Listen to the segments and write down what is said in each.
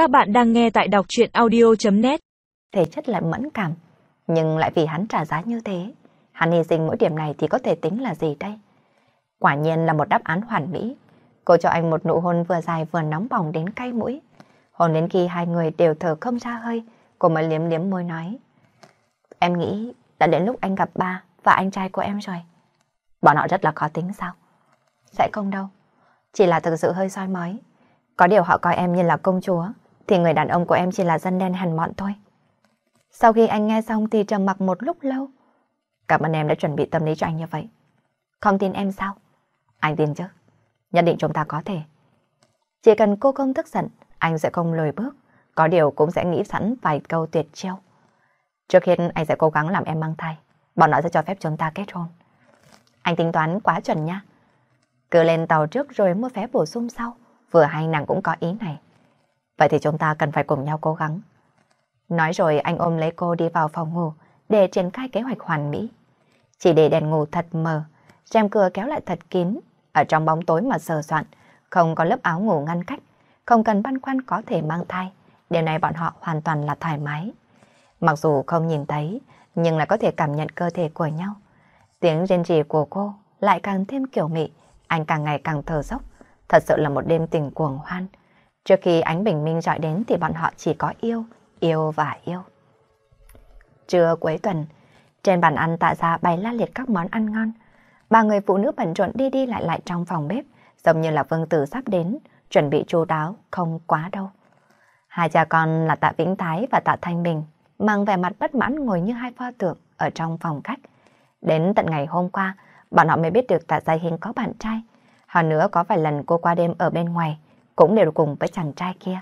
Các bạn đang nghe tại đọc chuyện audio.net Thể chất lại mẫn cảm, nhưng lại vì hắn trả giá như thế. Hắn hy sinh mỗi điểm này thì có thể tính là gì đây? Quả nhiên là một đáp án hoàn mỹ. Cô cho anh một nụ hôn vừa dài vừa nóng bỏng đến cay mũi. Hôn đến khi hai người đều thở không ra hơi, cô mới liếm liếm môi nói. Em nghĩ đã đến lúc anh gặp ba và anh trai của em rồi. Bọn họ rất là khó tính sao? Sẽ không đâu. Chỉ là thực sự hơi soi mói. Có điều họ coi em như là công chúa, thì người đàn ông của em chỉ là dân đen hèn mọn thôi. Sau khi anh nghe xong thì trầm mặc một lúc lâu. Cảm ơn em đã chuẩn bị tâm lý cho anh như vậy. Không tin em sao? Anh tin chứ. Nhất định chúng ta có thể. Chỉ cần cô không tức giận, anh sẽ không lùi bước. Có điều cũng sẽ nghĩ sẵn vài câu tuyệt chiêu. Trước hết anh sẽ cố gắng làm em mang thai. Bọn nó sẽ cho phép chúng ta kết hôn. Anh tính toán quá chuẩn nha. Cứ lên tàu trước rồi mua vé bổ sung sau. Vừa hay nàng cũng có ý này. Vậy thì chúng ta cần phải cùng nhau cố gắng. Nói rồi anh ôm lấy cô đi vào phòng ngủ để triển khai kế hoạch hoàn mỹ. Chỉ để đèn ngủ thật mờ, rèm cửa kéo lại thật kín, ở trong bóng tối mà sờ soạn, không có lớp áo ngủ ngăn cách, không cần băn khoăn có thể mang thai. Điều này bọn họ hoàn toàn là thoải mái. Mặc dù không nhìn thấy, nhưng là có thể cảm nhận cơ thể của nhau. Tiếng rên rỉ của cô lại càng thêm kiểu mị, anh càng ngày càng thở dốc. Thật sự là một đêm tình cuồng hoan. Trước khi ánh bình minh dọi đến thì bọn họ chỉ có yêu, yêu và yêu. Trưa cuối tuần, trên bàn ăn tạ ra bày la liệt các món ăn ngon. Ba người phụ nữ bận rộn đi đi lại lại trong phòng bếp, giống như là vương tử sắp đến, chuẩn bị chu đáo, không quá đâu. Hai cha con là tạ Vĩnh Thái và tạ Thanh Bình, mang vẻ mặt bất mãn ngồi như hai pho tượng ở trong phòng khách. Đến tận ngày hôm qua, bọn họ mới biết được tạ Gia Hiên có bạn trai. Hơn nữa có vài lần cô qua đêm ở bên ngoài, cũng đều cùng với chàng trai kia.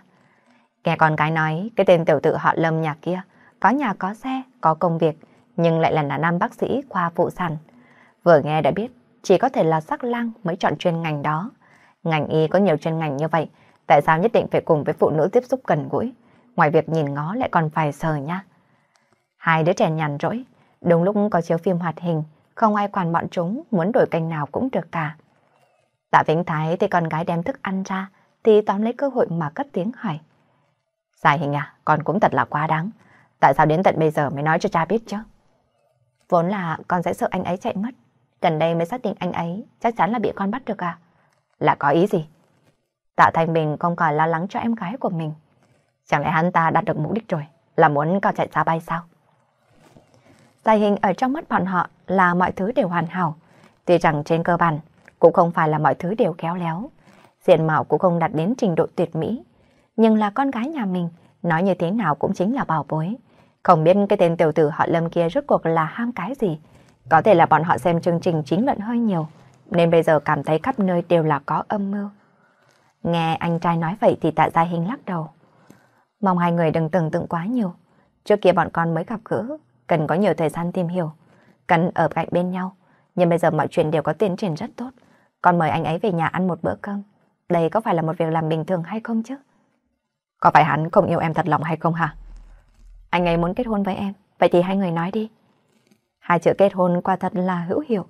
Nghe con gái nói, cái tên tiểu tự họ Lâm nhà kia, có nhà có xe, có công việc, nhưng lại là nam bác sĩ khoa phụ sản. Vừa nghe đã biết, chỉ có thể là sắc lang mới chọn chuyên ngành đó. Ngành y có nhiều chuyên ngành như vậy, tại sao nhất định phải cùng với phụ nữ tiếp xúc gần gũi? Ngoài việc nhìn ngó lại còn phải sờ nha. Hai đứa trẻ nhàn rỗi, đúng lúc có chiếu phim hoạt hình, không ai quản bọn chúng, muốn đổi kênh nào cũng được cả. Tạ Vĩnh Thái thì con gái đem thức ăn ra, thì tóm lấy cơ hội mà cất tiếng hỏi. Giải hình à, con cũng thật là quá đáng. Tại sao đến tận bây giờ mới nói cho cha biết chứ? Vốn là con sẽ sợ anh ấy chạy mất. Gần đây mới xác định anh ấy chắc chắn là bị con bắt được à? Là có ý gì? Tạ Thanh Bình không còn lo lắng cho em gái của mình. Chẳng lẽ hắn ta đạt được mục đích rồi, là muốn cao chạy xa bay sao? Giải hình ở trong mắt bọn họ là mọi thứ đều hoàn hảo. Tuy rằng trên cơ bản, cũng không phải là mọi thứ đều khéo léo. Diện mạo cũng không đạt đến trình độ tuyệt mỹ. Nhưng là con gái nhà mình, nói như thế nào cũng chính là bảo bối. Không biết cái tên tiểu tử họ Lâm kia rốt cuộc là ham cái gì. Có thể là bọn họ xem chương trình chính luận hơi nhiều, nên bây giờ cảm thấy khắp nơi đều là có âm mưu. Nghe anh trai nói vậy thì tạ gia hình lắc đầu. Mong hai người đừng tưởng tượng quá nhiều. Trước kia bọn con mới gặp gỡ, cần có nhiều thời gian tìm hiểu, cần ở cạnh bên nhau. Nhưng bây giờ mọi chuyện đều có tiến triển rất tốt. Con mời anh ấy về nhà ăn một bữa cơm. Đây có phải là một việc làm bình thường hay không chứ? Có phải hắn không yêu em thật lòng hay không hả? Anh ấy muốn kết hôn với em, vậy thì hai người nói đi. Hai chữ kết hôn qua thật là hữu hiệu.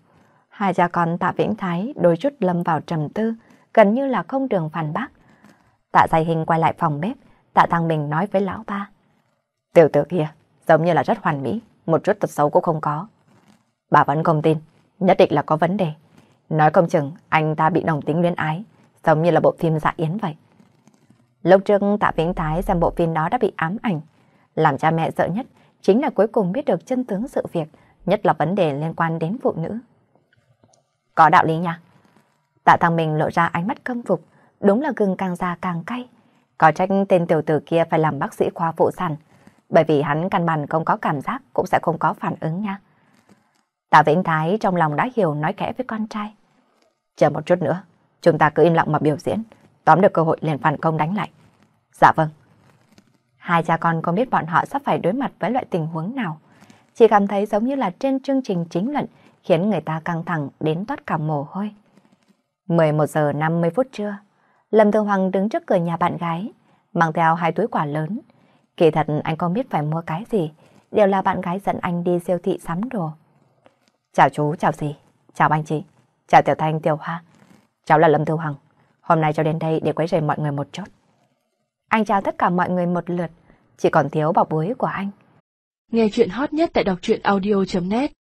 Hai cha con tạ Vĩnh Thái đôi chút lâm vào trầm tư, gần như là không đường phản bác. Tạ Giải Hình quay lại phòng bếp, tạ Thăng Bình nói với lão ba. Tiểu tử kia, giống như là rất hoàn mỹ, một chút tật xấu cũng không có. Bà vẫn không tin, nhất định là có vấn đề. Nói không chừng anh ta bị đồng tính luyến ái, giống như là bộ phim dạ yến vậy. Lúc trước Tạ Vĩnh Thái xem bộ phim đó đã bị ám ảnh. Làm cha mẹ sợ nhất chính là cuối cùng biết được chân tướng sự việc, nhất là vấn đề liên quan đến phụ nữ. Có đạo lý nha. Tạ Thăng Minh lộ ra ánh mắt căm phục, đúng là gừng càng già càng cay. Có trách tên tiểu tử kia phải làm bác sĩ khoa phụ sản, bởi vì hắn căn bản không có cảm giác cũng sẽ không có phản ứng nha. Tạ Vĩnh Thái trong lòng đã hiểu nói kẽ với con trai. Chờ một chút nữa, chúng ta cứ im lặng mà biểu diễn, tóm được cơ hội liền phản công đánh lại. Dạ vâng. Hai cha con không biết bọn họ sắp phải đối mặt với loại tình huống nào. Chỉ cảm thấy giống như là trên chương trình chính luận khiến người ta căng thẳng đến toát cả mồ hôi. 11 giờ 50 phút trưa, Lâm Thường Hoàng đứng trước cửa nhà bạn gái, mang theo hai túi quà lớn. Kỳ thật anh không biết phải mua cái gì, đều là bạn gái dẫn anh đi siêu thị sắm đồ. Chào chú, chào gì chào anh chị, chào Tiểu Thanh, Tiểu Hoa. Cháu là Lâm Thư Hoàng, hôm nay cháu đến đây để quấy rầy mọi người một chút. Anh chào tất cả mọi người một lượt, chỉ còn thiếu bảo bối của anh. Nghe chuyện hot nhất tại đọc truyện audio.net